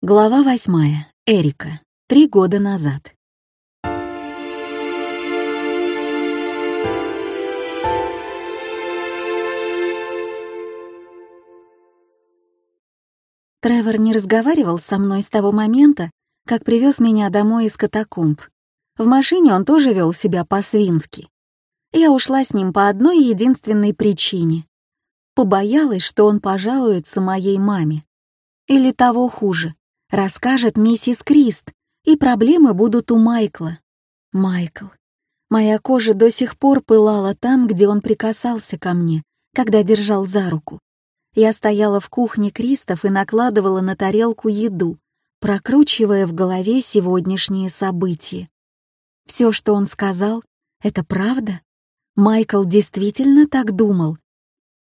Глава восьмая. Эрика. Три года назад. Тревор не разговаривал со мной с того момента, как привез меня домой из катакомб. В машине он тоже вел себя по-свински. Я ушла с ним по одной единственной причине. Побоялась, что он пожалуется моей маме. Или того хуже, расскажет миссис Крист, и проблемы будут у Майкла. Майкл. Моя кожа до сих пор пылала там, где он прикасался ко мне, когда держал за руку. Я стояла в кухне Кристов и накладывала на тарелку еду, прокручивая в голове сегодняшние события. Все, что он сказал, это правда? Майкл действительно так думал?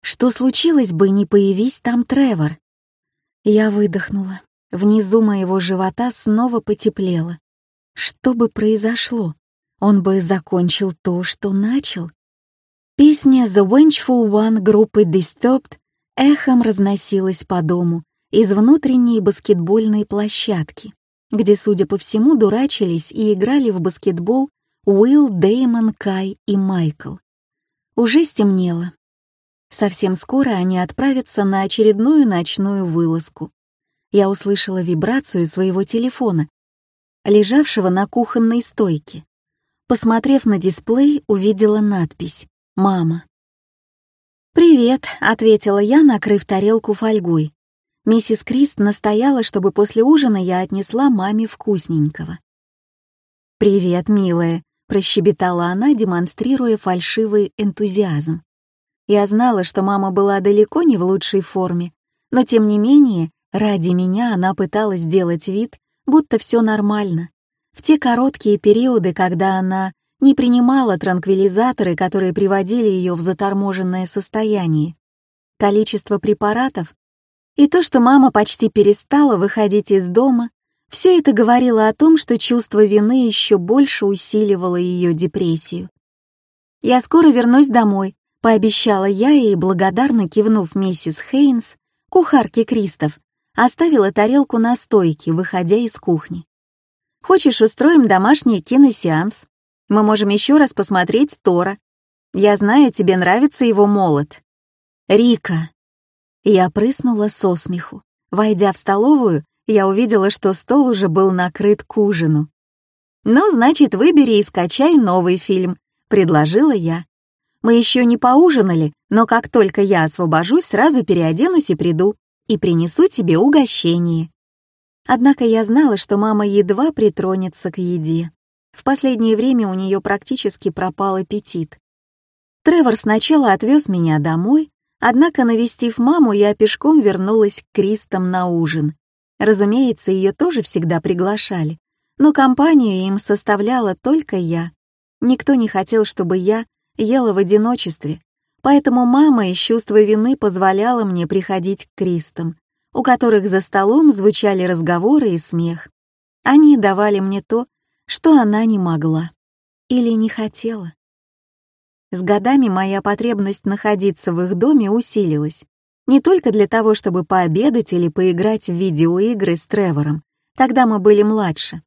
Что случилось бы, не появись там Тревор? Я выдохнула. Внизу моего живота снова потеплело. Что бы произошло? Он бы закончил то, что начал. Песня «The Vengeful One» группы Disturbed эхом разносилась по дому из внутренней баскетбольной площадки, где, судя по всему, дурачились и играли в баскетбол Уилл, Дэймон, Кай и Майкл. Уже стемнело. Совсем скоро они отправятся на очередную ночную вылазку я услышала вибрацию своего телефона, лежавшего на кухонной стойке. Посмотрев на дисплей, увидела надпись «Мама». «Привет», — ответила я, накрыв тарелку фольгой. Миссис Крист настояла, чтобы после ужина я отнесла маме вкусненького. «Привет, милая», — прощебетала она, демонстрируя фальшивый энтузиазм. Я знала, что мама была далеко не в лучшей форме, но тем не менее Ради меня она пыталась сделать вид, будто все нормально. В те короткие периоды, когда она не принимала транквилизаторы, которые приводили ее в заторможенное состояние. Количество препаратов и то, что мама почти перестала выходить из дома, все это говорило о том, что чувство вины еще больше усиливало ее депрессию. «Я скоро вернусь домой», — пообещала я и, благодарно кивнув миссис Хейнс, кухарке Кристоф, оставила тарелку на стойке, выходя из кухни. «Хочешь, устроим домашний киносеанс? Мы можем еще раз посмотреть Тора. Я знаю, тебе нравится его молот». «Рика!» Я прыснула со смеху. Войдя в столовую, я увидела, что стол уже был накрыт к ужину. «Ну, значит, выбери и скачай новый фильм», — предложила я. «Мы еще не поужинали, но как только я освобожусь, сразу переоденусь и приду и принесу тебе угощение». Однако я знала, что мама едва притронется к еде. В последнее время у нее практически пропал аппетит. Тревор сначала отвез меня домой, однако, навестив маму, я пешком вернулась к Кристам на ужин. Разумеется, ее тоже всегда приглашали, но компанию им составляла только я. Никто не хотел, чтобы я ела в одиночестве, Поэтому мама из чувства вины позволяла мне приходить к Кристам, у которых за столом звучали разговоры и смех. Они давали мне то, что она не могла или не хотела. С годами моя потребность находиться в их доме усилилась. Не только для того, чтобы пообедать или поиграть в видеоигры с Тревором, когда мы были младше.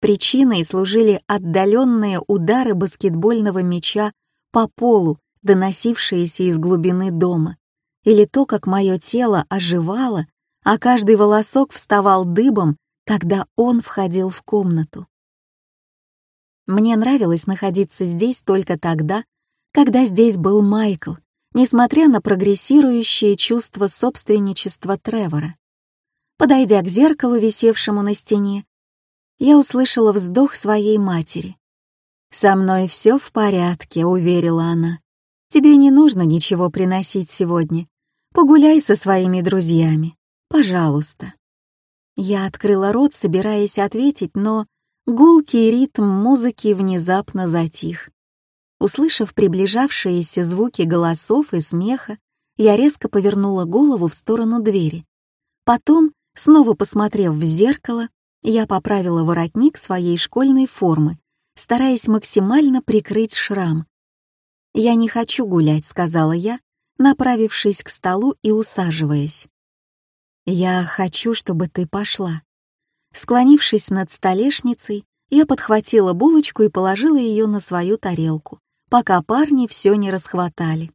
Причиной служили отдаленные удары баскетбольного мяча по полу доносившиеся из глубины дома, или то, как мое тело оживало, а каждый волосок вставал дыбом, когда он входил в комнату. Мне нравилось находиться здесь только тогда, когда здесь был Майкл, несмотря на прогрессирующее чувство собственничества Тревора. Подойдя к зеркалу, висевшему на стене, я услышала вздох своей матери. «Со мной все в порядке», — уверила она. Тебе не нужно ничего приносить сегодня. Погуляй со своими друзьями. Пожалуйста». Я открыла рот, собираясь ответить, но гулкий ритм музыки внезапно затих. Услышав приближавшиеся звуки голосов и смеха, я резко повернула голову в сторону двери. Потом, снова посмотрев в зеркало, я поправила воротник своей школьной формы, стараясь максимально прикрыть шрам, «Я не хочу гулять», — сказала я, направившись к столу и усаживаясь. «Я хочу, чтобы ты пошла. Склонившись над столешницей, я подхватила булочку и положила ее на свою тарелку, пока парни все не расхватали.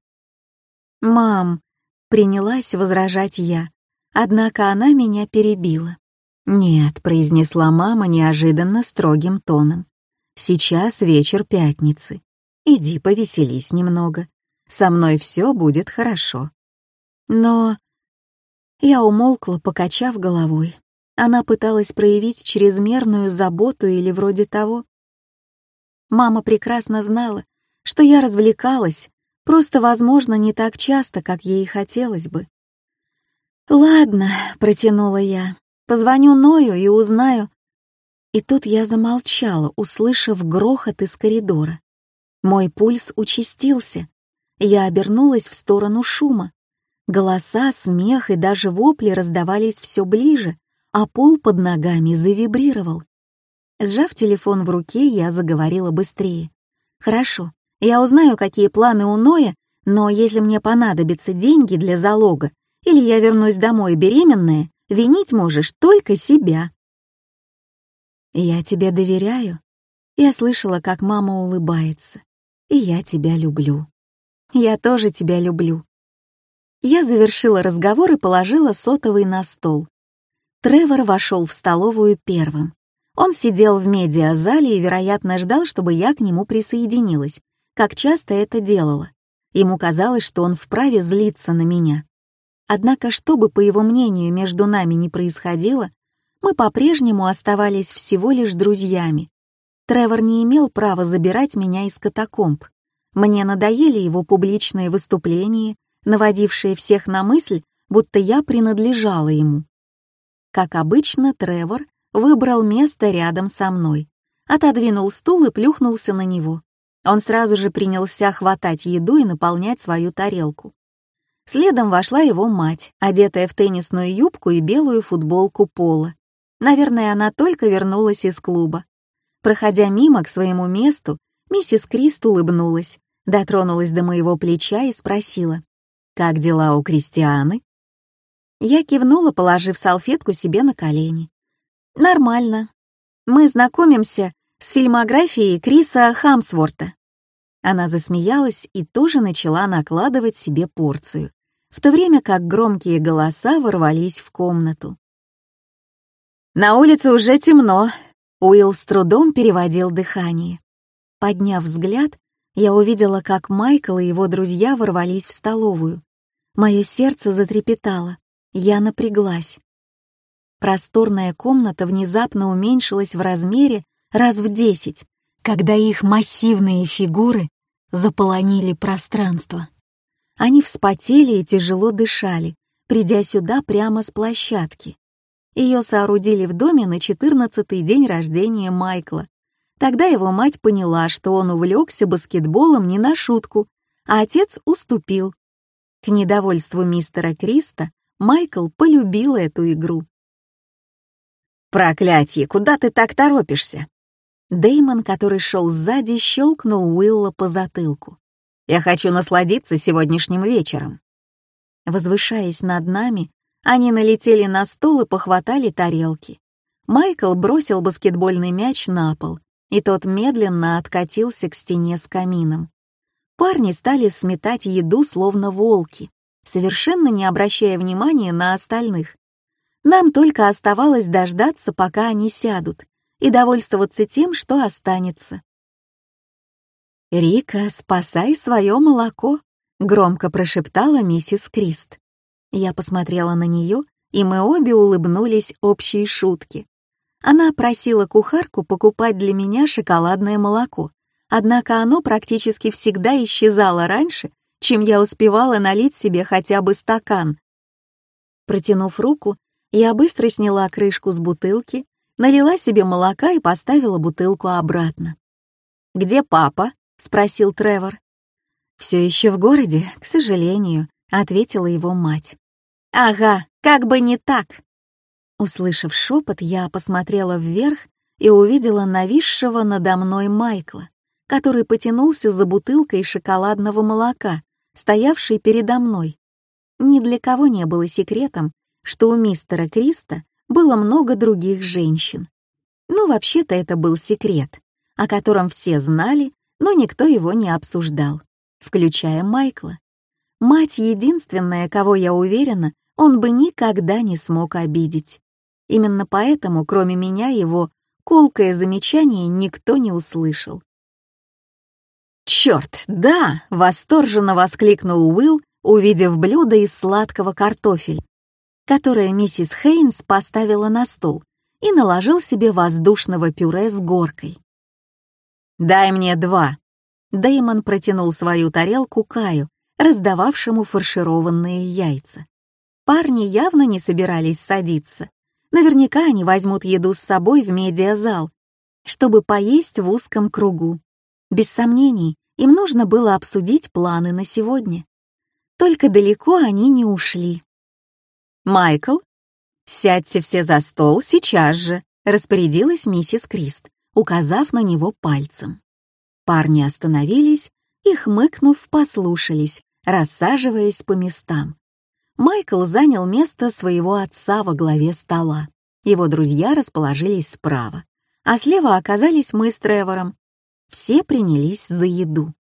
«Мам!» — принялась возражать я, однако она меня перебила. «Нет», — произнесла мама неожиданно строгим тоном. «Сейчас вечер пятницы. Иди повеселись немного. Со мной все будет хорошо». Но... Я умолкла, покачав головой. Она пыталась проявить чрезмерную заботу или вроде того. Мама прекрасно знала, что я развлекалась, просто, возможно, не так часто, как ей хотелось бы. «Ладно», — протянула я, — «позвоню Ною и узнаю». И тут я замолчала, услышав грохот из коридора. Мой пульс участился. Я обернулась в сторону шума. Голоса, смех и даже вопли раздавались все ближе, а пол под ногами завибрировал. Сжав телефон в руке, я заговорила быстрее. «Хорошо, я узнаю, какие планы у Ноя, но если мне понадобятся деньги для залога, или я вернусь домой беременная, винить можешь только себя». «Я тебе доверяю». Я слышала, как мама улыбается. «И я тебя люблю». «Я тоже тебя люблю». Я завершила разговор и положила сотовый на стол. Тревор вошел в столовую первым. Он сидел в медиазале и, вероятно, ждал, чтобы я к нему присоединилась, как часто это делала. Ему казалось, что он вправе злиться на меня. Однако, что бы, по его мнению, между нами не происходило, мы по-прежнему оставались всего лишь друзьями. Тревор не имел права забирать меня из катакомб. Мне надоели его публичные выступления, наводившие всех на мысль, будто я принадлежала ему. Как обычно, Тревор выбрал место рядом со мной, отодвинул стул и плюхнулся на него. Он сразу же принялся хватать еду и наполнять свою тарелку. Следом вошла его мать, одетая в теннисную юбку и белую футболку пола. Наверное, она только вернулась из клуба. Проходя мимо к своему месту, миссис Крист улыбнулась, дотронулась до моего плеча и спросила, «Как дела у Кристианы?» Я кивнула, положив салфетку себе на колени. «Нормально. Мы знакомимся с фильмографией Криса Хамсворта». Она засмеялась и тоже начала накладывать себе порцию, в то время как громкие голоса ворвались в комнату. «На улице уже темно», — Уилл с трудом переводил дыхание. Подняв взгляд, я увидела, как Майкл и его друзья ворвались в столовую. Мое сердце затрепетало. Я напряглась. Просторная комната внезапно уменьшилась в размере раз в десять, когда их массивные фигуры заполонили пространство. Они вспотели и тяжело дышали, придя сюда прямо с площадки. Ее соорудили в доме на четырнадцатый день рождения Майкла. Тогда его мать поняла, что он увлекся баскетболом не на шутку, а отец уступил. К недовольству мистера Криста Майкл полюбил эту игру. «Проклятье, куда ты так торопишься?» Деймон, который шел сзади, щелкнул Уилла по затылку. «Я хочу насладиться сегодняшним вечером». Возвышаясь над нами, они налетели на стол и похватали тарелки. Майкл бросил баскетбольный мяч на пол, и тот медленно откатился к стене с камином. Парни стали сметать еду, словно волки совершенно не обращая внимания на остальных. Нам только оставалось дождаться, пока они сядут, и довольствоваться тем, что останется. «Рика, спасай свое молоко», — громко прошептала миссис Крист. Я посмотрела на нее, и мы обе улыбнулись общей шутке. Она просила кухарку покупать для меня шоколадное молоко, однако оно практически всегда исчезало раньше, чем я успевала налить себе хотя бы стакан. Протянув руку, я быстро сняла крышку с бутылки, налила себе молока и поставила бутылку обратно. «Где папа?» — спросил Тревор. «Все еще в городе, к сожалению», — ответила его мать. «Ага, как бы не так!» Услышав шепот, я посмотрела вверх и увидела нависшего надо мной Майкла, который потянулся за бутылкой шоколадного молока, стоявший передо мной. Ни для кого не было секретом, что у мистера Криста было много других женщин. Ну, вообще-то это был секрет, о котором все знали, но никто его не обсуждал, включая Майкла. Мать единственная, кого я уверена, он бы никогда не смог обидеть. Именно поэтому, кроме меня, его колкое замечание никто не услышал. «Черт, да!» — восторженно воскликнул Уилл, увидев блюдо из сладкого картофеля, которое миссис Хейнс поставила на стол, и наложил себе воздушного пюре с горкой. «Дай мне два». Дэймон протянул свою тарелку Каю, раздававшему фаршированные яйца. Парни явно не собирались садиться. Наверняка они возьмут еду с собой в медиазал, чтобы поесть в узком кругу. Без сомнений, им нужно было обсудить планы на сегодня. Только далеко они не ушли. «Майкл, сядьте все за стол сейчас же», — распорядилась миссис Крист, указав на него пальцем. Парни остановились и, хмыкнув, послушались, рассаживаясь по местам. Майкл занял место своего отца во главе стола. Его друзья расположились справа, а слева оказались мы с Тревором. Все принялись за еду.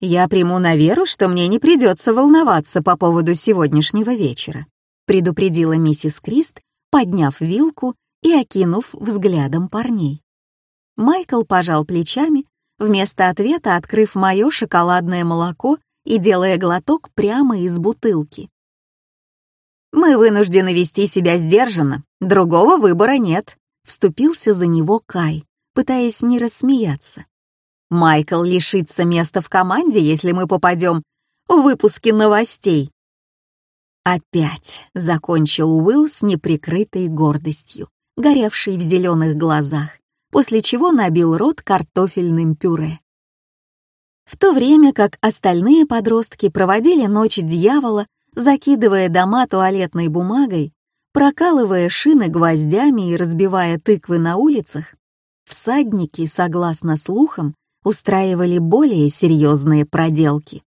«Я приму на веру, что мне не придется волноваться по поводу сегодняшнего вечера», предупредила миссис Крист, подняв вилку и окинув взглядом парней. Майкл пожал плечами, вместо ответа открыв мое шоколадное молоко и делая глоток прямо из бутылки. «Мы вынуждены вести себя сдержанно, другого выбора нет», — вступился за него Кай, пытаясь не рассмеяться. Майкл лишится места в команде, если мы попадем в выпуски новостей. Опять закончил Уилл с неприкрытой гордостью, горевшей в зеленых глазах, после чего набил рот картофельным пюре. В то время как остальные подростки проводили ночь дьявола, закидывая дома туалетной бумагой, прокалывая шины гвоздями и разбивая тыквы на улицах, всадники, согласно слухам, устраивали более серьезные проделки.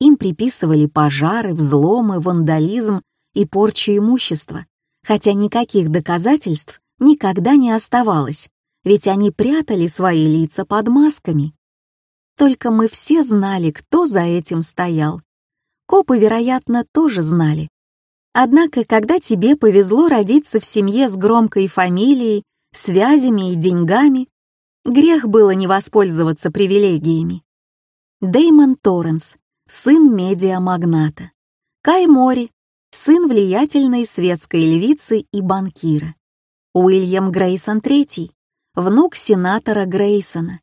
Им приписывали пожары, взломы, вандализм и порчу имущества, хотя никаких доказательств никогда не оставалось, ведь они прятали свои лица под масками. Только мы все знали, кто за этим стоял. Копы, вероятно, тоже знали. Однако, когда тебе повезло родиться в семье с громкой фамилией, связями и деньгами, Грех было не воспользоваться привилегиями. Деймон Торренс, сын медиамагната. Кай Мори, сын влиятельной светской львицы и банкира. Уильям Грейсон III, внук сенатора Грейсона.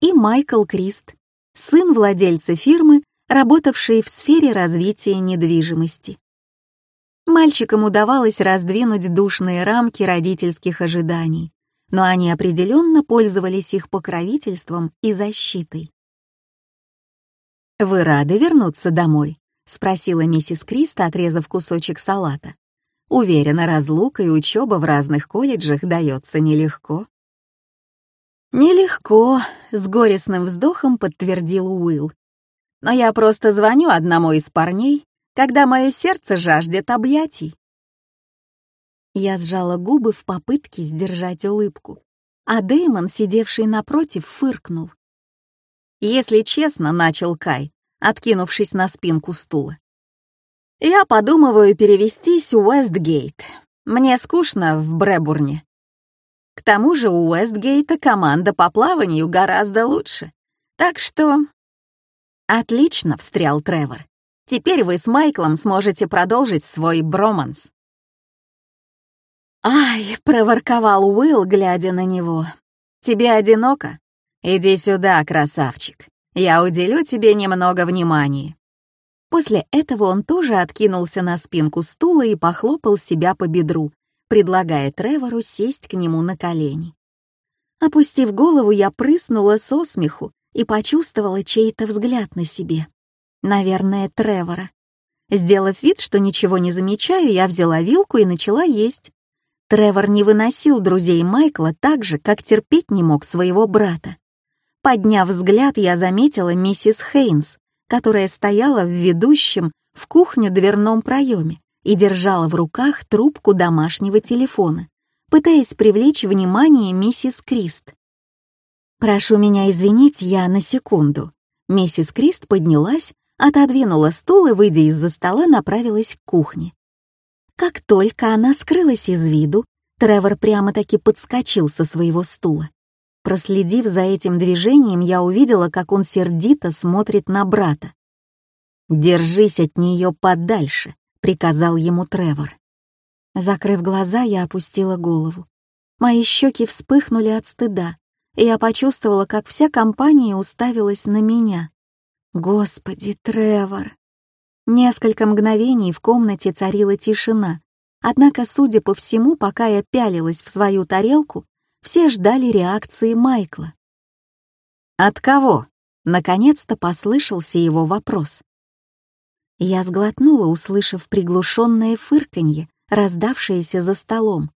И Майкл Крист, сын владельца фирмы, работавшей в сфере развития недвижимости. Мальчикам удавалось раздвинуть душные рамки родительских ожиданий, но они определенно пользовались их покровительством и защитой. «Вы рады вернуться домой?» — спросила миссис Криста, отрезав кусочек салата. Уверена, разлука и учеба в разных колледжах дается нелегко. «Нелегко», — с горестным вздохом подтвердил Уилл. «Но я просто звоню одному из парней, когда мое сердце жаждет объятий. Я сжала губы в попытке сдержать улыбку, а Дэймон, сидевший напротив, фыркнул. «Если честно», — начал Кай, откинувшись на спинку стула. «Я подумываю перевестись в Уэстгейт. Мне скучно в Брэбурне. К тому же у Уэстгейта команда по плаванию гораздо лучше. Так что...» «Отлично», — встрял Тревор. «Теперь вы с Майклом сможете продолжить свой броманс». «Ай!» — проворковал Уилл, глядя на него. «Тебе одиноко? Иди сюда, красавчик. Я уделю тебе немного внимания». После этого он тоже откинулся на спинку стула и похлопал себя по бедру, предлагая Тревору сесть к нему на колени. Опустив голову, я прыснула со смеху и почувствовала чей-то взгляд на себе. Наверное, Тревора. Сделав вид, что ничего не замечаю, я взяла вилку и начала есть. Тревор не выносил друзей Майкла так же, как терпеть не мог своего брата. Подняв взгляд, я заметила миссис Хейнс, которая стояла в ведущем в кухню дверном проеме, и держала в руках трубку домашнего телефона, пытаясь привлечь внимание миссис Крист. «Прошу меня извинить, я на секунду». Миссис Крист поднялась, отодвинула стул и, выйдя из-за стола, направилась к кухне. Как только она скрылась из виду, Тревор прямо-таки подскочил со своего стула. Проследив за этим движением, я увидела, как он сердито смотрит на брата. «Держись от нее подальше», — приказал ему Тревор. Закрыв глаза, я опустила голову. Мои щеки вспыхнули от стыда, и я почувствовала, как вся компания уставилась на меня. Господи, Тревор! Несколько мгновений в комнате царила тишина, однако, судя по всему, пока я пялилась в свою тарелку, все ждали реакции Майкла. «От кого?» — наконец-то послышался его вопрос. Я сглотнула, услышав приглушенное фырканье, раздавшееся за столом.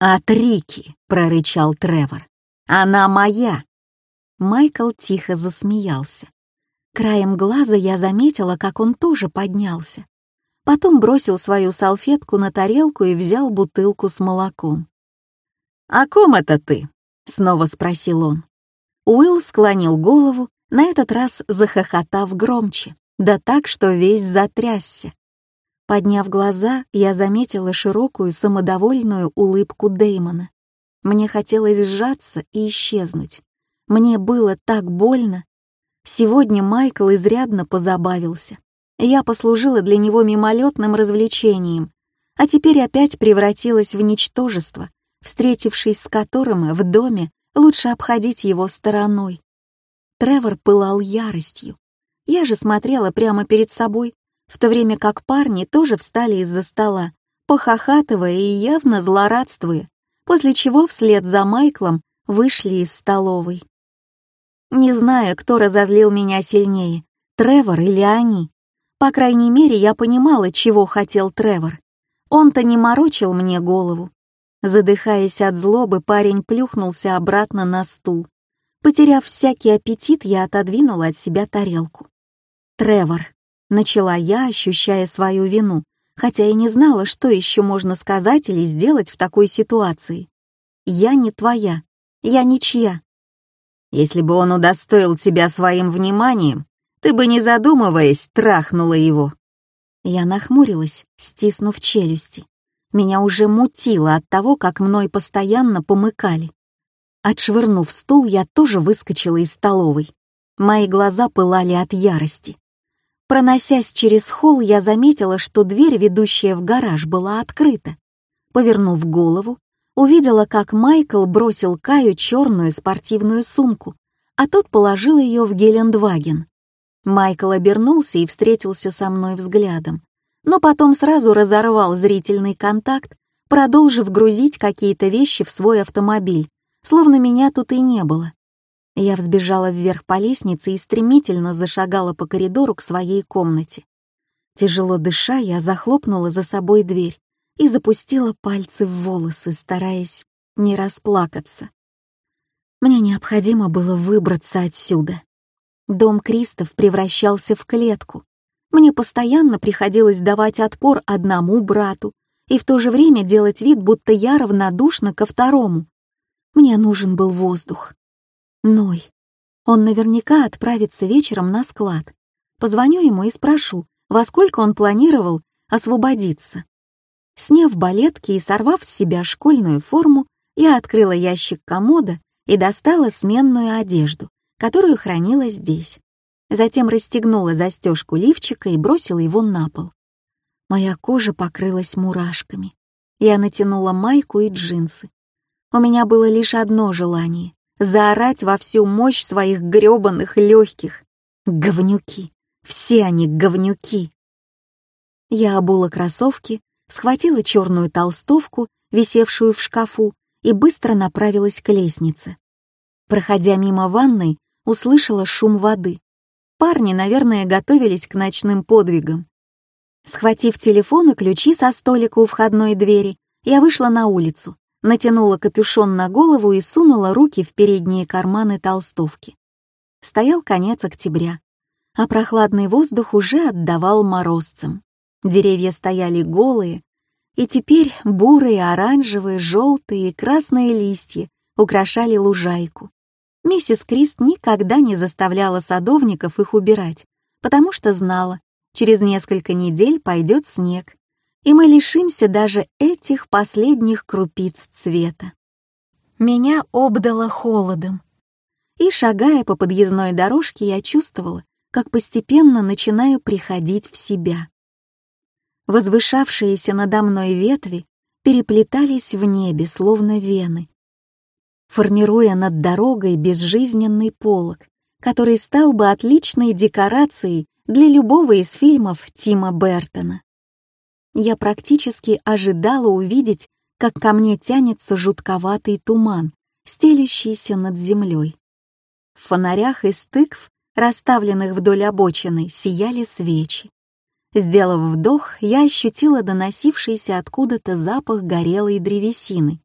«От Рики!» — прорычал Тревор. «Она моя!» Майкл тихо засмеялся. Краем глаза я заметила, как он тоже поднялся. Потом бросил свою салфетку на тарелку и взял бутылку с молоком. «О ком это ты?» — снова спросил он. Уилл склонил голову, на этот раз захохотав громче да так, что весь затрясся. Подняв глаза, я заметила широкую самодовольную улыбку Дэймона. Мне хотелось сжаться и исчезнуть. Мне было так больно. Сегодня Майкл изрядно позабавился. Я послужила для него мимолетным развлечением, а теперь опять превратилась в ничтожество, встретившись с которым в доме лучше обходить его стороной. Тревор пылал яростью. Я же смотрела прямо перед собой, в то время как парни тоже встали из-за стола, похохатывая и явно злорадствуя, после чего вслед за Майклом вышли из столовой. Не знаю, кто разозлил меня сильнее, Тревор или они. По крайней мере, я понимала, чего хотел Тревор. Он-то не морочил мне голову. Задыхаясь от злобы, парень плюхнулся обратно на стул. Потеряв всякий аппетит, я отодвинула от себя тарелку. Тревор. Начала я, ощущая свою вину, хотя и не знала, что еще можно сказать или сделать в такой ситуации. Я не твоя. Я ничья. Если бы он удостоил тебя своим вниманием, ты бы, не задумываясь, трахнула его. Я нахмурилась, стиснув челюсти. Меня уже мутило от того, как мной постоянно помыкали. Отшвырнув стул, я тоже выскочила из столовой. Мои глаза пылали от ярости. Проносясь через холл, я заметила, что дверь, ведущая в гараж, была открыта. Повернув голову, увидела, как Майкл бросил Каю черную спортивную сумку, а тот положил ее в Гелендваген. Майкл обернулся и встретился со мной взглядом, но потом сразу разорвал зрительный контакт, продолжив грузить какие-то вещи в свой автомобиль, словно меня тут и не было. Я взбежала вверх по лестнице и стремительно зашагала по коридору к своей комнате. Тяжело дыша, я захлопнула за собой дверь и запустила пальцы в волосы, стараясь не расплакаться. Мне необходимо было выбраться отсюда. Дом Кристов превращался в клетку. Мне постоянно приходилось давать отпор одному брату и в то же время делать вид, будто я равнодушна ко второму. Мне нужен был воздух. Ной. Он наверняка отправится вечером на склад. Позвоню ему и спрошу, во сколько он планировал освободиться. Сняв балетки и сорвав с себя школьную форму, я открыла ящик комода и достала сменную одежду, которую хранила здесь. Затем расстегнула застежку лифчика и бросила его на пол. Моя кожа покрылась мурашками. Я натянула майку и джинсы. У меня было лишь одно желание заорать во всю мощь своих грёбаных легких. Говнюки. Все они говнюки. Я обула кроссовки, схватила черную толстовку, висевшую в шкафу, и быстро направилась к лестнице. Проходя мимо ванной, услышала шум воды. Парни, наверное, готовились к ночным подвигам. Схватив телефон и ключи со столика у входной двери, я вышла на улицу натянула капюшон на голову и сунула руки в передние карманы толстовки. Стоял конец октября, а прохладный воздух уже отдавал морозцем. Деревья стояли голые, и теперь бурые, оранжевые, желтые и красные листья украшали лужайку. Миссис Крист никогда не заставляла садовников их убирать, потому что знала, через несколько недель пойдет снег, и мы лишимся даже этих последних крупиц цвета. Меня обдало холодом. И, шагая по подъездной дорожке, я чувствовала, как постепенно начинаю приходить в себя. Возвышавшиеся надо мной ветви переплетались в небе, словно вены, формируя над дорогой безжизненный полог, который стал бы отличной декорацией для любого из фильмов Тима Бертона. Я практически ожидала увидеть, как ко мне тянется жутковатый туман, стелющийся над землей. В фонарях из тыкв, расставленных вдоль обочины, сияли свечи. Сделав вдох, я ощутила доносившийся откуда-то запах горелой древесины.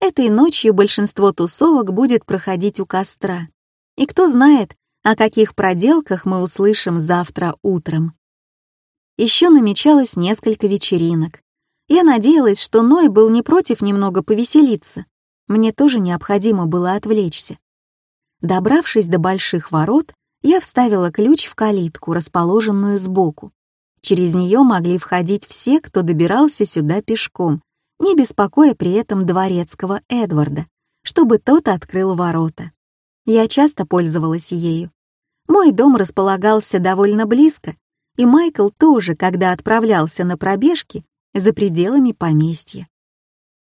Этой ночью большинство тусовок будет проходить у костра. И кто знает, о каких проделках мы услышим завтра утром. Еще намечалось несколько вечеринок. Я надеялась, что Ной был не против немного повеселиться. Мне тоже необходимо было отвлечься. Добравшись до больших ворот, я вставила ключ в калитку, расположенную сбоку. Через нее могли входить все, кто добирался сюда пешком, не беспокоя при этом дворецкого Эдварда, чтобы тот открыл ворота. Я часто пользовалась ею. Мой дом располагался довольно близко, и Майкл тоже, когда отправлялся на пробежки за пределами поместья.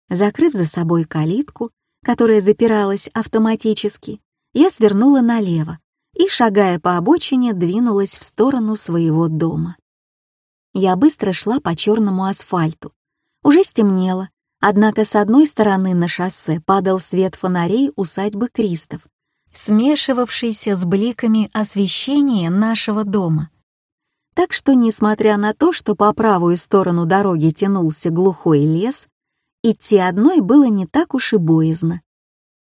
Закрыв за собой калитку, которая запиралась автоматически, я свернула налево и, шагая по обочине, двинулась в сторону своего дома. Я быстро шла по черному асфальту. Уже стемнело, однако с одной стороны на шоссе падал свет фонарей усадьбы Кристов, смешивавшийся с бликами освещения нашего дома. Так что, несмотря на то, что по правую сторону дороги тянулся глухой лес, идти одной было не так уж и боязно.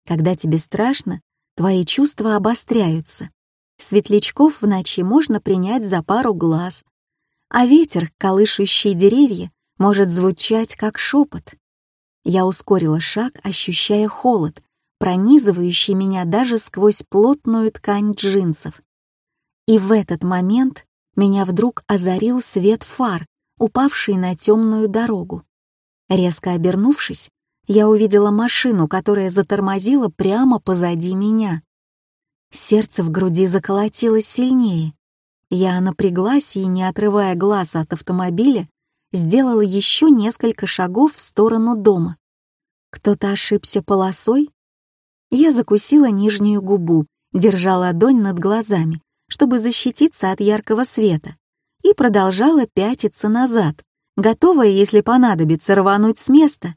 Когда тебе страшно, твои чувства обостряются. Светлячков в ночи можно принять за пару глаз, а ветер, колышущий деревья, может звучать как шепот. Я ускорила шаг, ощущая холод, пронизывающий меня даже сквозь плотную ткань джинсов. И в этот момент меня вдруг озарил свет фар, упавший на темную дорогу. Резко обернувшись, я увидела машину, которая затормозила прямо позади меня. Сердце в груди заколотилось сильнее. Я напряглась и, не отрывая глаз от автомобиля, сделала еще несколько шагов в сторону дома. Кто-то ошибся полосой? Я закусила нижнюю губу, держа ладонь над глазами, чтобы защититься от яркого света, и продолжала пятиться назад, готовая, если понадобится, рвануть с места,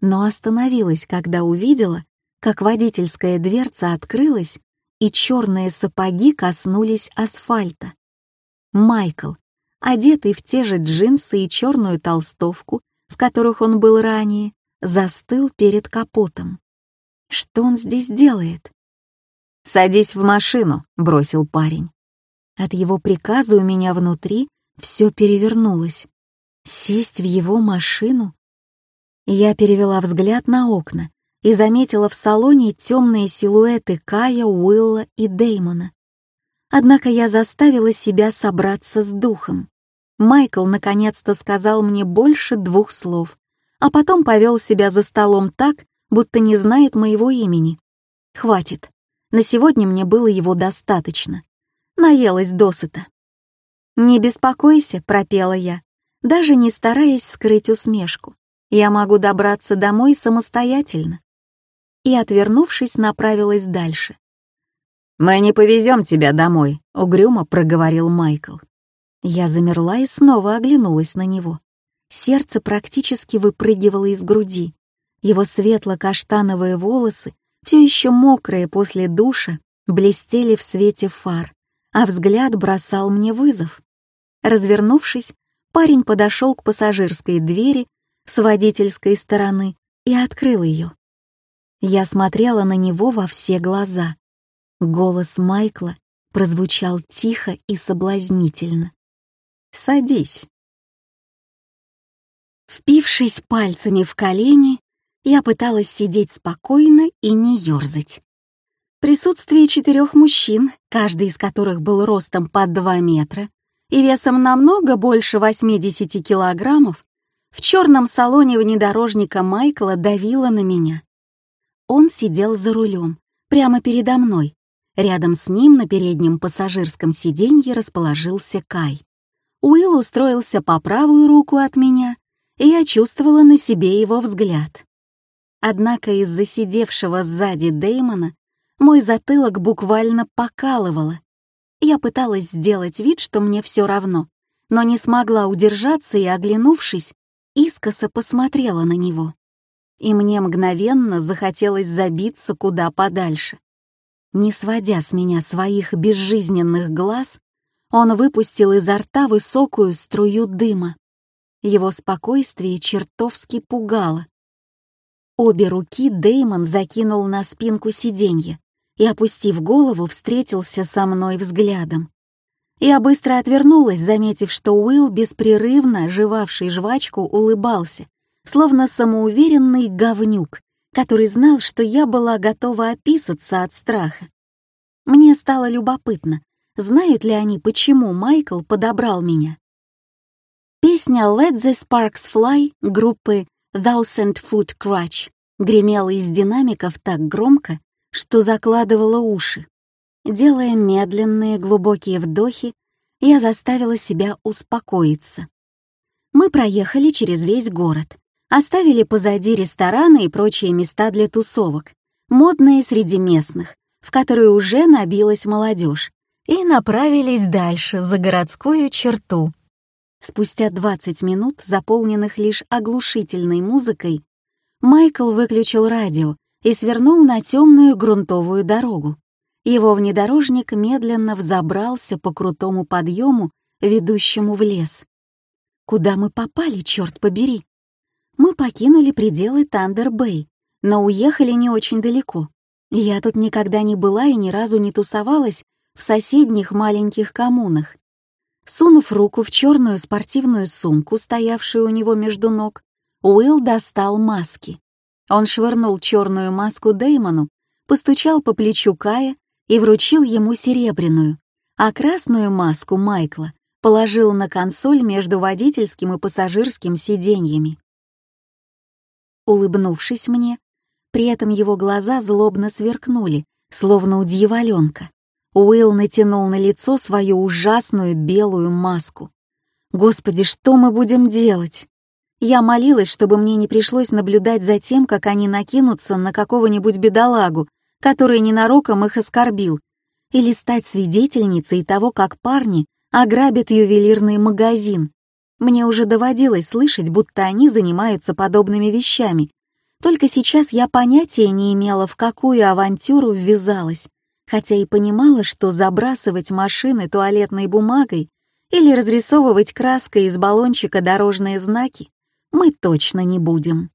но остановилась, когда увидела, как водительская дверца открылась, и черные сапоги коснулись асфальта. Майкл, одетый в те же джинсы и черную толстовку, в которых он был ранее, застыл перед капотом. Что он здесь делает? «Садись в машину», — бросил парень. От его приказа у меня внутри все перевернулось. Сесть в его машину? Я перевела взгляд на окна и заметила в салоне темные силуэты Кая, Уилла и Деймона. Однако я заставила себя собраться с духом. Майкл наконец-то сказал мне больше двух слов, а потом повел себя за столом так, будто не знает моего имени. Хватит. На сегодня мне было его достаточно. Наелась досыта. «Не беспокойся», — пропела я, даже не стараясь скрыть усмешку. «Я могу добраться домой самостоятельно». И, отвернувшись, направилась дальше. «Мы не повезем тебя домой», — угрюмо проговорил Майкл. Я замерла и снова оглянулась на него. Сердце практически выпрыгивало из груди. Его светло-каштановые волосы, все еще мокрые после душа, блестели в свете фар, а взгляд бросал мне вызов. Развернувшись, парень подошел к пассажирской двери с водительской стороны и открыл ее. Я смотрела на него во все глаза. Голос Майкла прозвучал тихо и соблазнительно. «Садись». Впившись пальцами в колени, я пыталась сидеть спокойно и не ерзать. Присутствие четырех мужчин, каждый из которых был ростом под два метра и весом намного больше 80 килограммов, в черном салоне внедорожника Майкла давило на меня. Он сидел за рулем, прямо передо мной. Рядом с ним на переднем пассажирском сиденье расположился Кай. Уилл устроился по правую руку от меня, и я чувствовала на себе его взгляд. Однако из-за сидевшего сзади Дэймона мой затылок буквально покалывало. Я пыталась сделать вид, что мне все равно, но не смогла удержаться и, оглянувшись, искоса посмотрела на него и мне мгновенно захотелось забиться куда подальше. Не сводя с меня своих безжизненных глаз, он выпустил изо рта высокую струю дыма. Его спокойствие чертовски пугало. Обе руки Деймон закинул на спинку сиденья и, опустив голову, встретился со мной взглядом. Я быстро отвернулась, заметив, что Уилл, беспрерывно жевавший жвачку, улыбался словно самоуверенный говнюк, который знал, что я была готова описаться от страха. Мне стало любопытно, знают ли они, почему Майкл подобрал меня. Песня «Let the Sparks Fly» группы Thousand Foot Crutch гремела из динамиков так громко, что закладывала уши. Делая медленные глубокие вдохи, я заставила себя успокоиться. Мы проехали через весь город, Оставили позади рестораны и прочие места для тусовок, модные среди местных, в которые уже набилась молодежь, и направились дальше, за городскую черту. Спустя 20 минут, заполненных лишь оглушительной музыкой, Майкл выключил радио и свернул на темную грунтовую дорогу. Его внедорожник медленно взобрался по крутому подъему, ведущему в лес. Куда мы попали, черт побери? Мы покинули пределы Тандер-Бэй, но уехали не очень далеко. Я тут никогда не была и ни разу не тусовалась в соседних маленьких коммунах. Сунув руку в черную спортивную сумку, стоявшую у него между ног, Уилл достал маски. Он швырнул черную маску Дэймону, постучал по плечу Кая и вручил ему серебряную, а красную маску Майкла положил на консоль между водительским и пассажирским сиденьями улыбнувшись мне. При этом его глаза злобно сверкнули, словно у дьяволенка. Уилл натянул на лицо свою ужасную белую маску. «Господи, что мы будем делать?» Я молилась, чтобы мне не пришлось наблюдать за тем, как они накинутся на какого-нибудь бедолагу, который ненароком их оскорбил, или стать свидетельницей того, как парни ограбят ювелирный магазин. Мне уже доводилось слышать, будто они занимаются подобными вещами. Только сейчас я понятия не имела, в какую авантюру ввязалась, хотя и понимала, что забрасывать машины туалетной бумагой или разрисовывать краской из баллончика дорожные знаки мы точно не будем.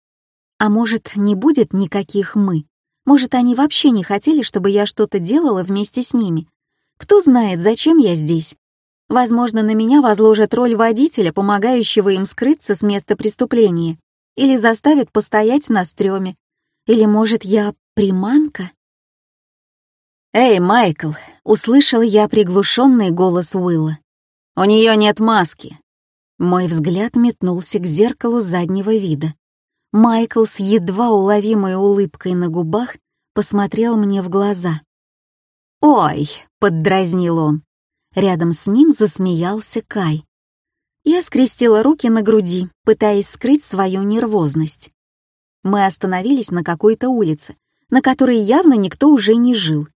А может, не будет никаких «мы»? Может, они вообще не хотели, чтобы я что-то делала вместе с ними? Кто знает, зачем я здесь? Возможно, на меня возложат роль водителя, помогающего им скрыться с места преступления, или заставят постоять на стреме. Или, может, я приманка? «Эй, Майкл!» — услышал я приглушенный голос Уилла. «У нее нет маски!» Мой взгляд метнулся к зеркалу заднего вида. Майкл с едва уловимой улыбкой на губах посмотрел мне в глаза. «Ой!» — поддразнил он. Рядом с ним засмеялся Кай. Я скрестила руки на груди, пытаясь скрыть свою нервозность. Мы остановились на какой-то улице, на которой явно никто уже не жил.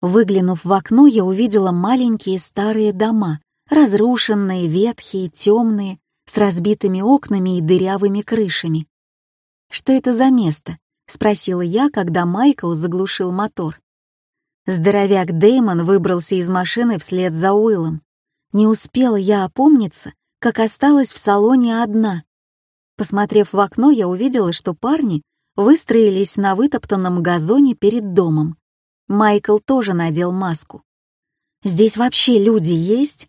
Выглянув в окно, я увидела маленькие старые дома, разрушенные, ветхие, темные, с разбитыми окнами и дырявыми крышами. «Что это за место?» — спросила я, когда Майкл заглушил мотор. Здоровяк Деймон выбрался из машины вслед за Уиллом. Не успела я опомниться, как осталась в салоне одна. Посмотрев в окно, я увидела, что парни выстроились на вытоптанном газоне перед домом. Майкл тоже надел маску. «Здесь вообще люди есть?»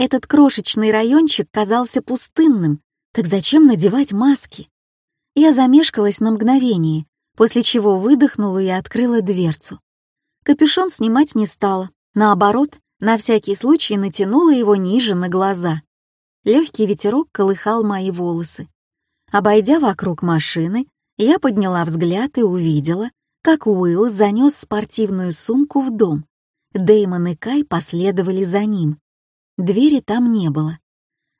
Этот крошечный райончик казался пустынным, Так зачем надевать маски? Я замешкалась на мгновение, после чего выдохнула и открыла дверцу. Капюшон снимать не стала, наоборот, на всякий случай натянула его ниже на глаза. Легкий ветерок колыхал мои волосы. Обойдя вокруг машины, я подняла взгляд и увидела, как Уилл занес спортивную сумку в дом. Дэймон и Кай последовали за ним. Двери там не было.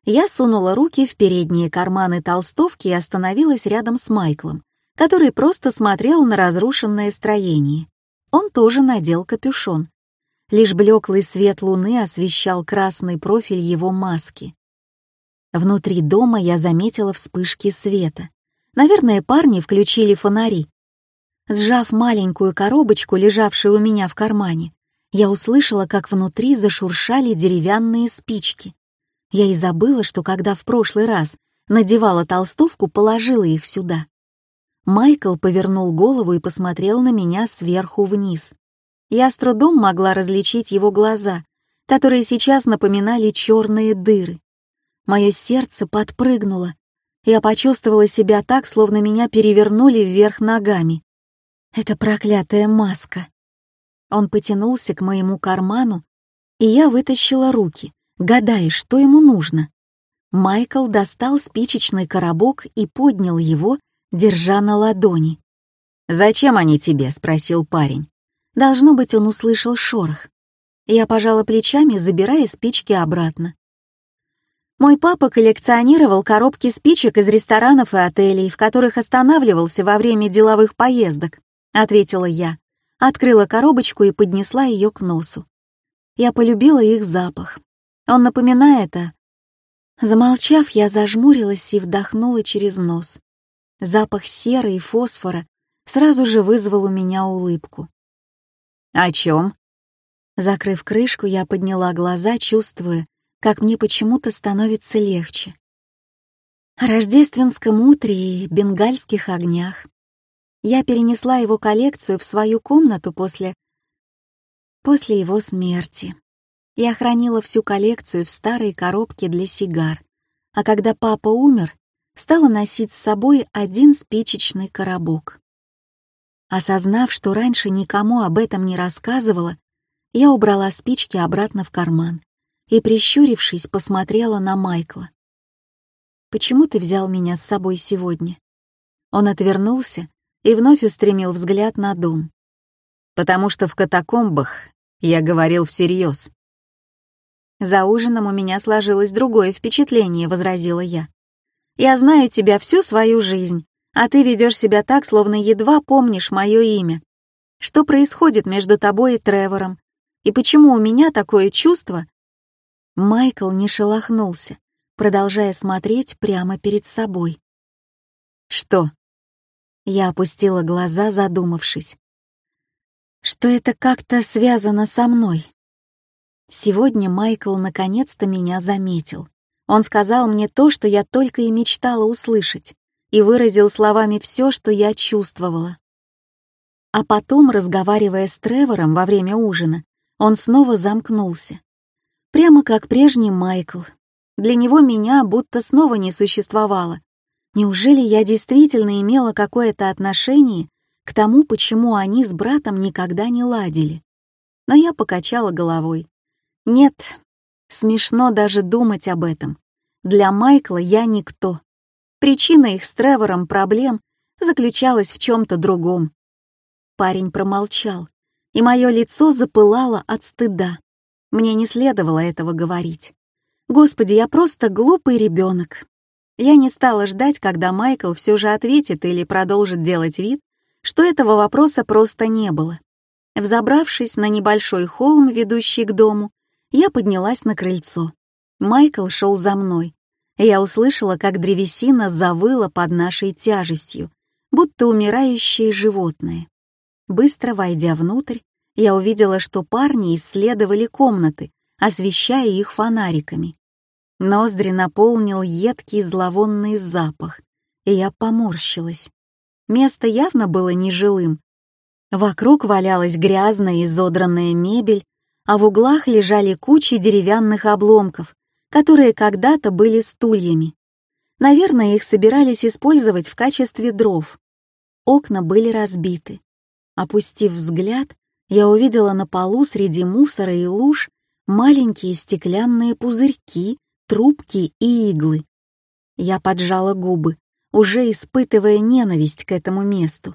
Я сунула руки в передние карманы толстовки и остановилась рядом с Майклом, который просто смотрел на разрушенное строение. Он тоже надел капюшон. Лишь блеклый свет луны освещал красный профиль его маски. Внутри дома я заметила вспышки света. Наверное, парни включили фонари. Сжав маленькую коробочку, лежавшую у меня в кармане, я услышала, как внутри зашуршали деревянные спички. Я и забыла, что когда в прошлый раз надевала толстовку, положила их сюда. Майкл повернул голову и посмотрел на меня сверху вниз. Я с трудом могла различить его глаза, которые сейчас напоминали черные дыры. Мое сердце подпрыгнуло, я почувствовала себя так, словно меня перевернули вверх ногами. Это проклятая маска. Он потянулся к моему карману, и я вытащила руки, гадая, что ему нужно. Майкл достал спичечный коробок и поднял его, держа на ладони. «Зачем они тебе?» — спросил парень. Должно быть, он услышал шорох. Я пожала плечами, забирая спички обратно. Мой папа коллекционировал коробки спичек из ресторанов и отелей, в которых останавливался во время деловых поездок, ответила я, открыла коробочку и поднесла ее к носу. Я полюбила их запах. Он напоминает о... Замолчав, я зажмурилась и вдохнула через нос. Запах серы и фосфора сразу же вызвал у меня улыбку. «О чем?» Закрыв крышку, я подняла глаза, чувствуя, как мне почему-то становится легче. О рождественском утре и бенгальских огнях. Я перенесла его коллекцию в свою комнату после... после его смерти. Я хранила всю коллекцию в старой коробке для сигар, а когда папа умер, стала носить с собой один спичечный коробок. Осознав, что раньше никому об этом не рассказывала, я убрала спички обратно в карман и, прищурившись, посмотрела на Майкла. «Почему ты взял меня с собой сегодня?» Он отвернулся и вновь устремил взгляд на дом. «Потому что в катакомбах я говорил всерьез». «За ужином у меня сложилось другое впечатление», — возразила я. «Я знаю тебя всю свою жизнь, а ты ведешь себя так, словно едва помнишь мое имя. Что происходит между тобой и Тревором? И почему у меня такое чувство, Майкл не шелохнулся, продолжая смотреть прямо перед собой. «Что?» Я опустила глаза, задумавшись. «Что это как-то связано со мной?» Сегодня Майкл наконец-то меня заметил. Он сказал мне то, что я только и мечтала услышать, и выразил словами все, что я чувствовала. А потом, разговаривая с Тревором во время ужина, он снова замкнулся. Прямо как прежний Майкл. Для него меня будто снова не существовало. Неужели я действительно имела какое-то отношение к тому, почему они с братом никогда не ладили? Но я покачала головой. Нет, смешно даже думать об этом. Для Майкла я никто. Причина их с Тревором проблем заключалась в чем-то другом. Парень промолчал, и мое лицо запылало от стыда. Мне не следовало этого говорить. Господи, я просто глупый ребенок. Я не стала ждать, когда Майкл все же ответит или продолжит делать вид, что этого вопроса просто не было. Взобравшись на небольшой холм, ведущий к дому, я поднялась на крыльцо. Майкл шел за мной. Я услышала, как древесина завыла под нашей тяжестью, будто умирающее животное. Быстро войдя внутрь, я увидела, что парни исследовали комнаты, освещая их фонариками. Ноздри наполнил едкий зловонный запах, и я поморщилась. Место явно было нежилым. Вокруг валялась грязная изодранная мебель, а в углах лежали кучи деревянных обломков, которые когда-то были стульями. Наверное, их собирались использовать в качестве дров. Окна были разбиты. Опустив взгляд, я увидела на полу среди мусора и луж маленькие стеклянные пузырьки, трубки и иглы. Я поджала губы, уже испытывая ненависть к этому месту.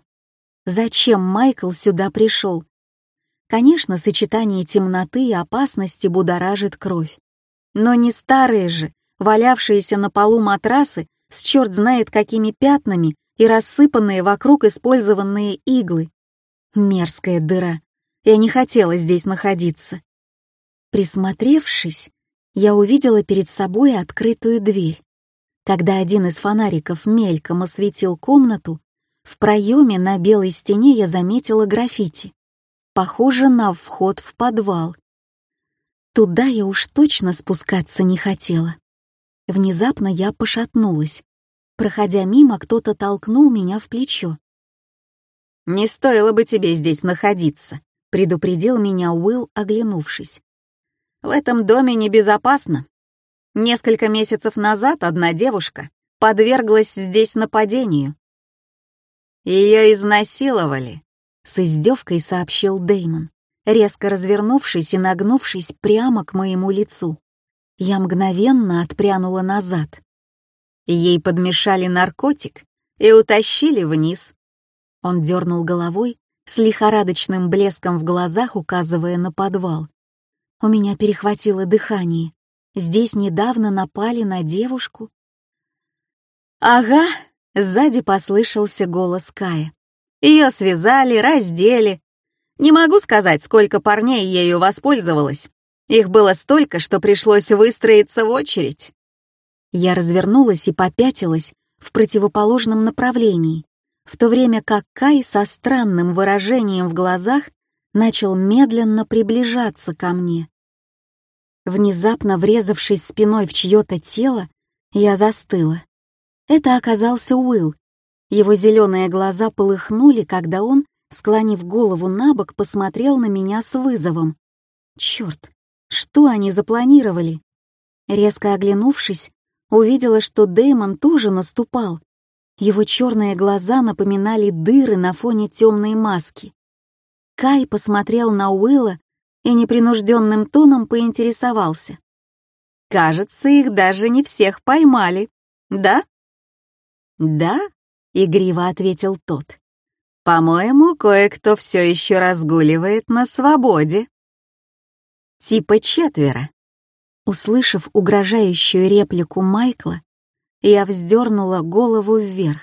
Зачем Майкл сюда пришел? Конечно, сочетание темноты и опасности будоражит кровь. Но не старые же, валявшиеся на полу матрасы с черт знает какими пятнами и рассыпанные вокруг использованные иглы. Мерзкая дыра. Я не хотела здесь находиться. Присмотревшись, я увидела перед собой открытую дверь. Когда один из фонариков мельком осветил комнату, в проеме на белой стене я заметила граффити. Похоже на вход в подвал. Туда я уж точно спускаться не хотела. Внезапно я пошатнулась. Проходя мимо, кто-то толкнул меня в плечо. «Не стоило бы тебе здесь находиться», — предупредил меня Уилл, оглянувшись. «В этом доме небезопасно. Несколько месяцев назад одна девушка подверглась здесь нападению. Ее изнасиловали», — с издевкой сообщил Деймон резко развернувшись и нагнувшись прямо к моему лицу. Я мгновенно отпрянула назад. Ей подмешали наркотик и утащили вниз. Он дернул головой, с лихорадочным блеском в глазах указывая на подвал. У меня перехватило дыхание. Здесь недавно напали на девушку. «Ага», — сзади послышался голос Кая. Ее связали, раздели, не могу сказать, сколько парней ею воспользовалось. Их было столько, что пришлось выстроиться в очередь. Я развернулась и попятилась в противоположном направлении, в то время как Кай со странным выражением в глазах начал медленно приближаться ко мне. Внезапно врезавшись спиной в чье-то тело, я застыла. Это оказался Уилл. Его зеленые глаза полыхнули, когда он склонив голову на бок, посмотрел на меня с вызовом. Черт, что они запланировали? Резко оглянувшись, увидела, что Дэймон тоже наступал. Его черные глаза напоминали дыры на фоне темной маски. Кай посмотрел на Уилла и непринужденным тоном поинтересовался. «Кажется, их даже не всех поймали, да?» «Да», — игриво ответил тот. По-моему, кое-кто все еще разгуливает на свободе. Типа четверо. Услышав угрожающую реплику Майкла, я вздернула голову вверх.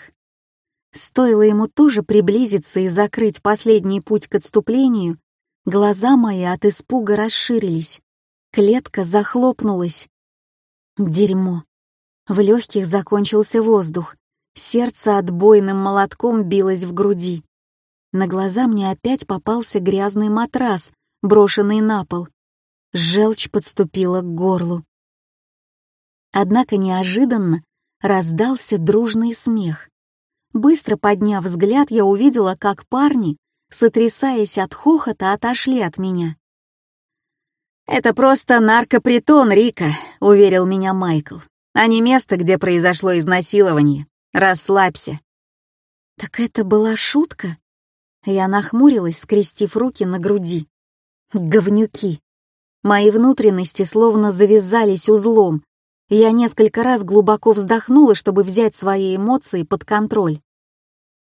Стоило ему тоже приблизиться и закрыть последний путь к отступлению, глаза мои от испуга расширились, клетка захлопнулась. Дерьмо. В легких закончился воздух, сердце отбойным молотком билось в груди. На глаза мне опять попался грязный матрас, брошенный на пол. Желчь подступила к горлу. Однако неожиданно раздался дружный смех. Быстро подняв взгляд, я увидела, как парни, сотрясаясь от хохота, отошли от меня. «Это просто наркопритон, Рика», — уверил меня Майкл, «а не место, где произошло изнасилование. Расслабься». «Так это была шутка?» Я нахмурилась, скрестив руки на груди. Говнюки. Мои внутренности словно завязались узлом. Я несколько раз глубоко вздохнула, чтобы взять свои эмоции под контроль.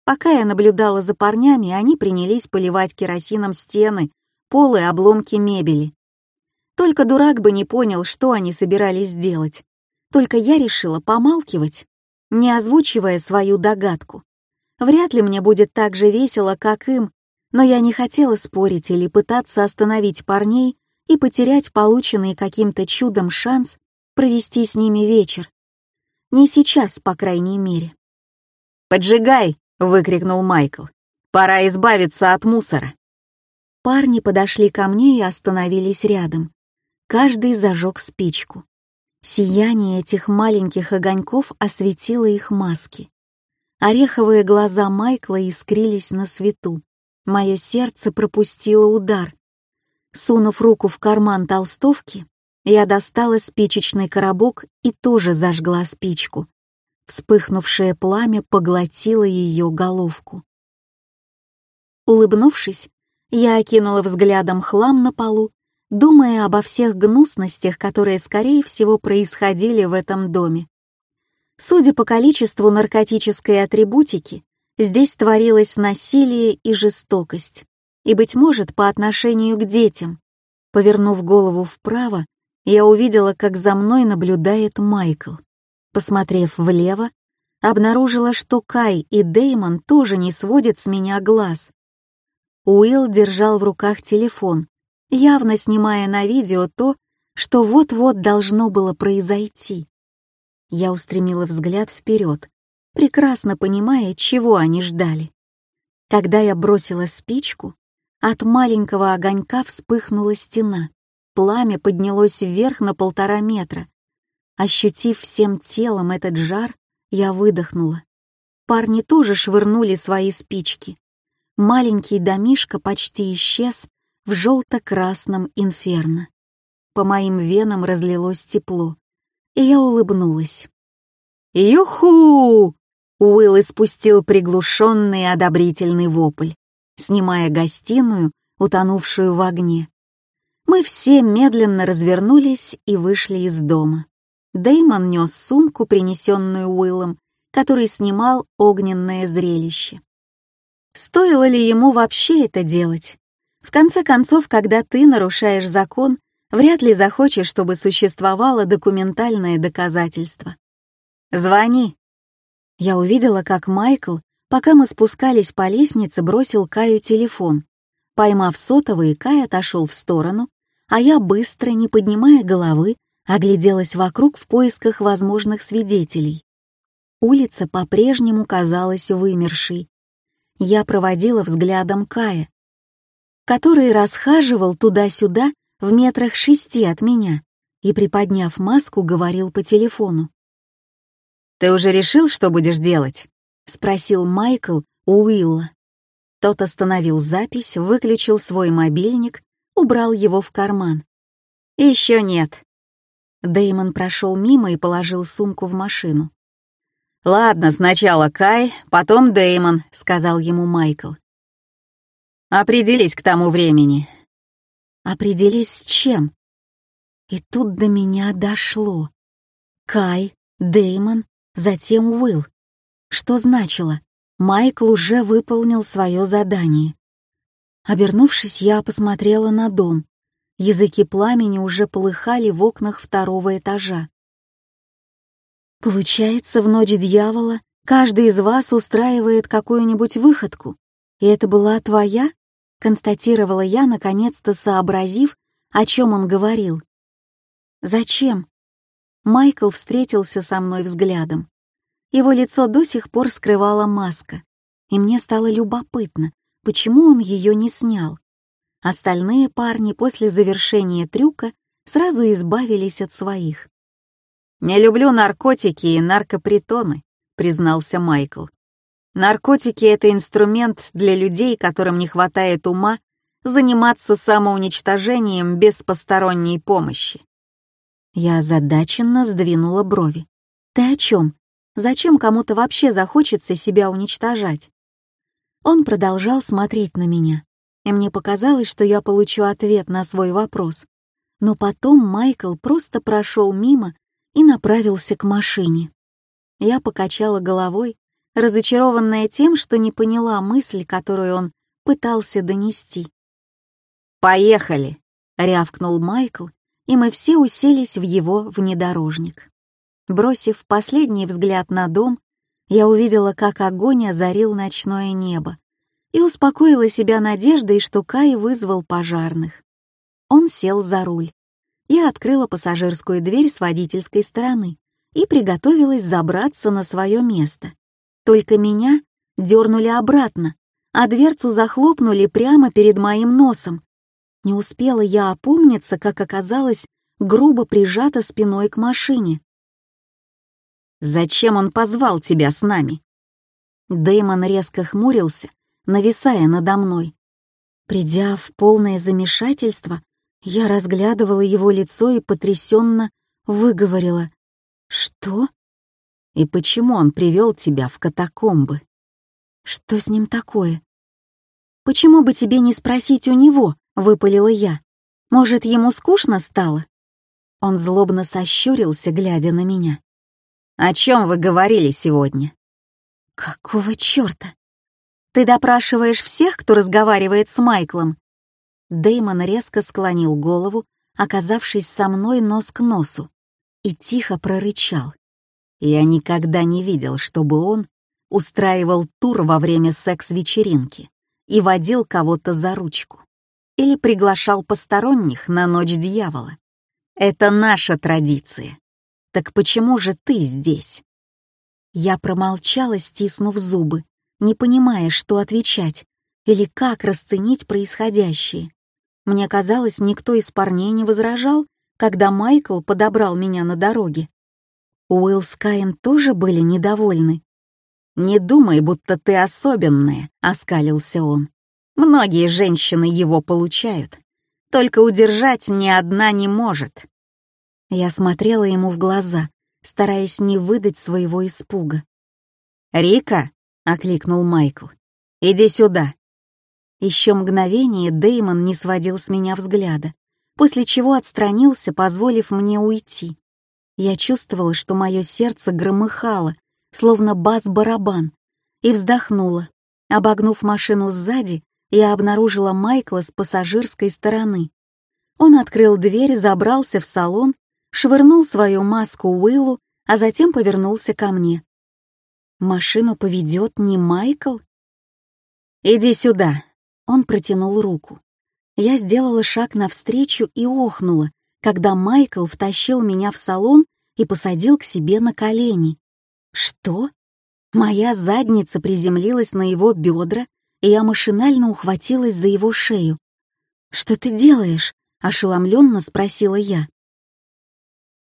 Пока я наблюдала за парнями, они принялись поливать керосином стены, полы и обломки мебели. Только дурак бы не понял, что они собирались сделать. Только я решила помалкивать, не озвучивая свою догадку. Вряд ли мне будет так же весело, как им, но я не хотела спорить или пытаться остановить парней и потерять полученный каким-то чудом шанс провести с ними вечер. Не сейчас, по крайней мере. «Поджигай!» — выкрикнул Майкл. «Пора избавиться от мусора!» Парни подошли ко мне и остановились рядом. Каждый зажег спичку. Сияние этих маленьких огоньков осветило их маски. Ореховые глаза Майкла искрились на свету. Мое сердце пропустило удар. Сунув руку в карман толстовки, я достала спичечный коробок и тоже зажгла спичку. Вспыхнувшее пламя поглотило ее головку. Улыбнувшись, я окинула взглядом хлам на полу, думая обо всех гнусностях, которые, скорее всего, происходили в этом доме. Судя по количеству наркотической атрибутики, здесь творилось насилие и жестокость, и, быть может, по отношению к детям. Повернув голову вправо, я увидела, как за мной наблюдает Майкл. Посмотрев влево, обнаружила, что Кай и Деймон тоже не сводят с меня глаз. Уилл держал в руках телефон, явно снимая на видео то, что вот-вот должно было произойти. Я устремила взгляд вперед, прекрасно понимая, чего они ждали. Когда я бросила спичку, от маленького огонька вспыхнула стена. Пламя поднялось вверх на полтора метра. Ощутив всем телом этот жар, я выдохнула. Парни тоже швырнули свои спички. Маленький домишко почти исчез в желто-красном инферно. По моим венам разлилось тепло и я улыбнулась. «Юху!» Уилл испустил приглушенный одобрительный вопль, снимая гостиную, утонувшую в огне. Мы все медленно развернулись и вышли из дома. Дэймон нес сумку, принесенную Уиллом, который снимал огненное зрелище. Стоило ли ему вообще это делать? В конце концов, когда ты нарушаешь закон, вряд ли захочешь, чтобы существовало документальное доказательство. «Звони». Я увидела, как Майкл, пока мы спускались по лестнице, бросил Каю телефон. Поймав сотовый, Кай отошел в сторону, а я быстро, не поднимая головы, огляделась вокруг в поисках возможных свидетелей. Улица по-прежнему казалась вымершей. Я проводила взглядом Кая, который расхаживал туда-сюда в метрах шести от меня и, приподняв маску, говорил по телефону. «Ты уже решил, что будешь делать?» — спросил Майкл у Уилла. Тот остановил запись, выключил свой мобильник, убрал его в карман. «Еще нет». Дэймон прошел мимо и положил сумку в машину. «Ладно, сначала Кай, потом Дэймон», — сказал ему Майкл. «Определись к тому времени. Определись с чем? И тут до меня дошло. Кай, Деймон, затем Уилл. Что значило? Майкл уже выполнил свое задание. Обернувшись, я посмотрела на дом. Языки пламени уже полыхали в окнах второго этажа. Получается, в ночь дьявола каждый из вас устраивает какую-нибудь выходку, и это была твоя? констатировала я, наконец-то сообразив, о чем он говорил. «Зачем?» Майкл встретился со мной взглядом. Его лицо до сих пор скрывала маска, и мне стало любопытно, почему он ее не снял. Остальные парни после завершения трюка сразу избавились от своих. «Не люблю наркотики и наркопритоны», — признался Майкл. Наркотики — это инструмент для людей, которым не хватает ума заниматься самоуничтожением без посторонней помощи. Я озадаченно сдвинула брови. «Ты о чем? Зачем кому-то вообще захочется себя уничтожать?» Он продолжал смотреть на меня, и мне показалось, что я получу ответ на свой вопрос. Но потом Майкл просто прошел мимо и направился к машине. Я покачала головой, разочарованная тем, что не поняла мысль, которую он пытался донести. «Поехали!» — рявкнул Майкл, и мы все уселись в его внедорожник. Бросив последний взгляд на дом, я увидела, как огонь озарил ночное небо, и успокоила себя надеждой, что Кай вызвал пожарных. Он сел за руль. Я открыла пассажирскую дверь с водительской стороны и приготовилась забраться на свое место. Только меня дернули обратно, а дверцу захлопнули прямо перед моим носом. Не успела я опомниться, как оказалось, грубо прижата спиной к машине. «Зачем он позвал тебя с нами?» Дэймон резко хмурился, нависая надо мной. Придя в полное замешательство, я разглядывала его лицо и потрясенно выговорила. «Что?» И почему он привел тебя в катакомбы? Что с ним такое? Почему бы тебе не спросить у него, выпалила я. Может, ему скучно стало? Он злобно сощурился, глядя на меня. «О чем вы говорили сегодня?» «Какого чёрта? Ты допрашиваешь всех, кто разговаривает с Майклом?» Дэймон резко склонил голову, оказавшись со мной нос к носу, и тихо прорычал. Я никогда не видел, чтобы он устраивал тур во время секс-вечеринки и водил кого-то за ручку или приглашал посторонних на ночь дьявола. Это наша традиция. Так почему же ты здесь? Я промолчала, стиснув зубы, не понимая, что отвечать или как расценить происходящее. Мне казалось, никто из парней не возражал, когда Майкл подобрал меня на дороге. Уилл с Каем тоже были недовольны. «Не думай, будто ты особенная», — оскалился он. «Многие женщины его получают. Только удержать ни одна не может». Я смотрела ему в глаза, стараясь не выдать своего испуга. «Рика», — окликнул Майкл, — «иди сюда». Еще мгновение Деймон не сводил с меня взгляда, после чего отстранился, позволив мне уйти. Я чувствовала, что мое сердце громыхало, словно бас-барабан, и вздохнула. Обогнув машину сзади, я обнаружила Майкла с пассажирской стороны. Он открыл дверь, забрался в салон, швырнул свою маску Уиллу, а затем повернулся ко мне. «Машину поведет не Майкл?» «Иди сюда!» Он протянул руку. Я сделала шаг навстречу и охнула, когда Майкл втащил меня в салон и посадил к себе на колени. Что? Моя задница приземлилась на его бедра, и я машинально ухватилась за его шею. «Что ты делаешь?» — ошеломленно спросила я.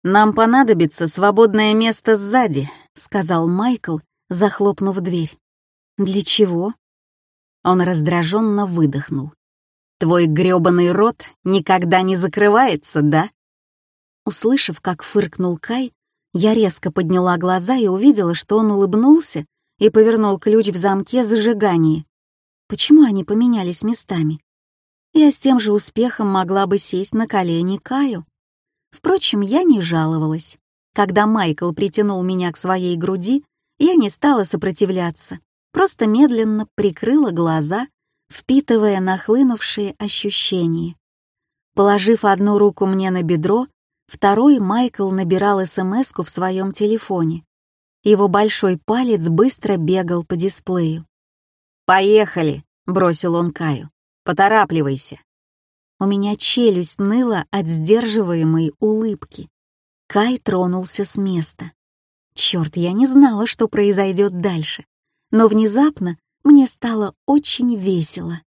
«Нам понадобится свободное место сзади», — сказал Майкл, захлопнув дверь. «Для чего?» Он раздраженно выдохнул. Твой грёбаный рот никогда не закрывается, да?» Услышав, как фыркнул Кай, я резко подняла глаза и увидела, что он улыбнулся и повернул ключ в замке зажигания. Почему они поменялись местами? Я с тем же успехом могла бы сесть на колени Каю. Впрочем, я не жаловалась. Когда Майкл притянул меня к своей груди, я не стала сопротивляться, просто медленно прикрыла глаза впитывая нахлынувшие ощущения. Положив одну руку мне на бедро, второй Майкл набирал смс в своем телефоне. Его большой палец быстро бегал по дисплею. «Поехали!» — бросил он Каю. «Поторапливайся!» У меня челюсть ныла от сдерживаемой улыбки. Кай тронулся с места. Черт, я не знала, что произойдет дальше. Но внезапно мне стало очень весело.